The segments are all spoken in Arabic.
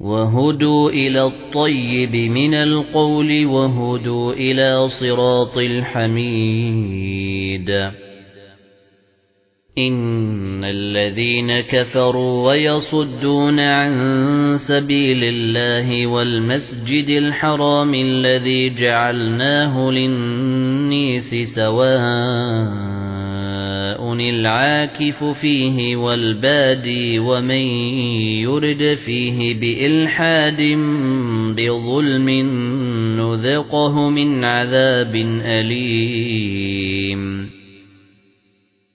وَهُدُوا إِلَى الطَّيِّبِ مِنَ الْقَوْلِ وَهُدُوا إِلَى صِرَاطِ الْحَمِيدِ. إِنَّ الَّذِينَ كَفَرُوا وَيَصُدُّونَ عَن سَبِيلِ اللَّهِ وَالْمَسْجِدِ الْحَرَامِ الَّذِي جَعَلْنَاهُ لِلنَّاسِ سَوَاءً الْعَاكِفُ فِيهِ وَالْبَادِي وَمَن يُرِدْ فِيهِ بِإِلْحَادٍ بِظُلْمٍ نُذِقْهُ مِنْ عَذَابٍ أَلِيمٍ.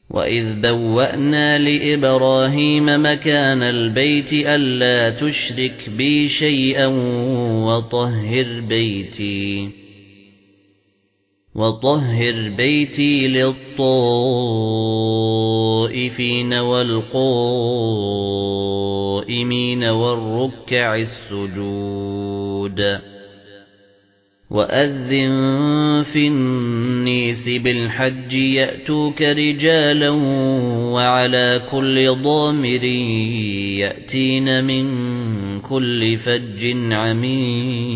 وَإِذْ بَوَّأْنَا لِإِبْرَاهِيمَ مَكَانَ الْبَيْتِ أَلَّا تُشْرِكْ بِي شَيْئًا وَطَهِّرْ بَيْتِي. وَطَهِّرْ بَيْتِي لِلطَّائِفِينَ وَالْقَائِمِينَ وَالرُّكَّعِ السُّجُودِ وَأَذِّن فِي النَّاسِ بِالْحَجِّ يَأْتُوكَ رِجَالًا وَعَلَى كُلِّ ضَامِرٍ يَأْتِينَ مِنْ كُلِّ فَجٍّ عَمِيقٍ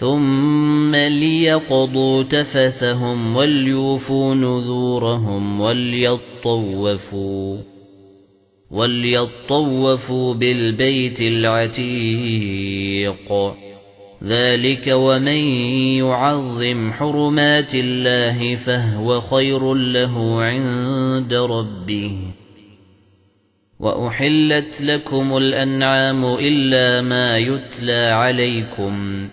ثُمَّ لِيَقْضُوا تَفَثَهُمْ وَلْيُوفُوا نُذُورَهُمْ وَلْيَطَّوَّفُوا وَلْيَطَّوَّفُوا بِالْبَيْتِ الْعَتِيقِ ذَلِكَ وَمَن يُعَظِّمْ حُرُمَاتِ اللَّهِ فَهُوَ خَيْرٌ لَّهُ عِندَ رَبِّهِ وَأُحِلَّتْ لَكُمُ الْأَنْعَامُ إِلَّا مَا يُتْلَى عَلَيْكُمْ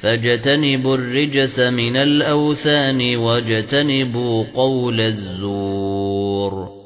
فَاجْتَنِبُوا الرِّجْسَ مِنَ الْأَوْثَانِ وَاجْتَنِبُوا قَوْلَ الزُّورِ